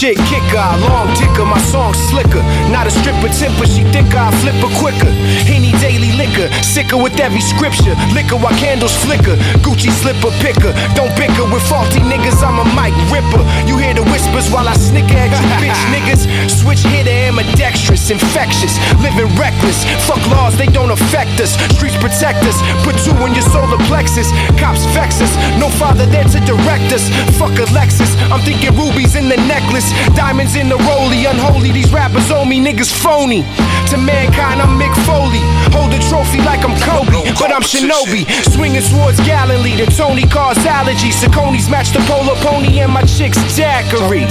Shit kicker, long ticker, my song slicker. Not a stripper temper, she think I flip her quicker. Henny daily liquor, sicker with every scripture. Liquor while candles flicker. Gucci slipper picker. Don't bicker with faulty niggas, I'm a mic ripper. Infectious, living reckless. Fuck laws, they don't affect us. Streets protect us. Put two in your solar plexus. Cops vex us. No father there to direct us. Fuck Alexis, I'm thinking rubies in the necklace. Diamonds in the rollie. Unholy, these rappers owe me. Niggas phony. To mankind, I'm Mick Foley. Hold a trophy like I'm Kobe. But I'm Shinobi. Swinging swords Galilee. The Tony cars allergy. Saucony's match the polo pony and my chick's daiquiri.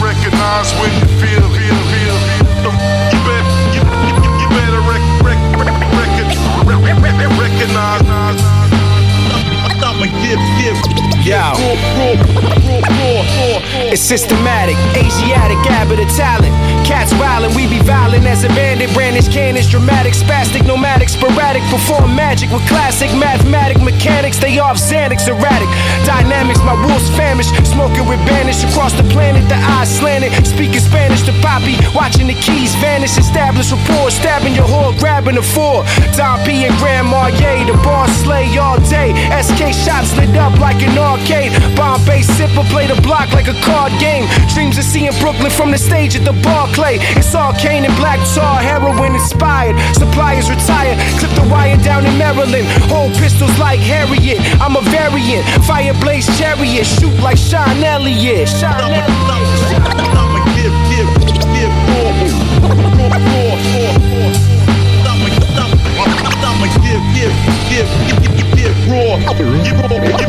Recognize when you feel. You better, recognize. Give, Yo. It's systematic, Asiatic, habit of talent. Cats wildin', we be violent as a bandit. Brandish cannons, dramatic, spastic, nomadic, sporadic. Perform magic with classic mathematic mechanics. They off Xanax, erratic. Dynamics, my rules famished. Smoking with banish across the planet, the eyes slanted. Speaking Spanish to Poppy, watching the keys vanish. Establish rapport, stabbing your whore, grabbing the four. Don P and Grand Marnier, the boss slay all day. SK shots lit up like an arcade. Bombay sipper play the block like a card game. Dreams seeing Brooklyn from the stage at the Barclay. It's arcane and black tar, heroin inspired. Suppliers retire, clip the wire down in Maryland. Hold pistols like Harriet. I'm a variant. Fire blaze chariot, shoot like Sean Elliott. Sean give, give, give I'ma, I'ma give, give, give, give, give, give raw. You, you better, you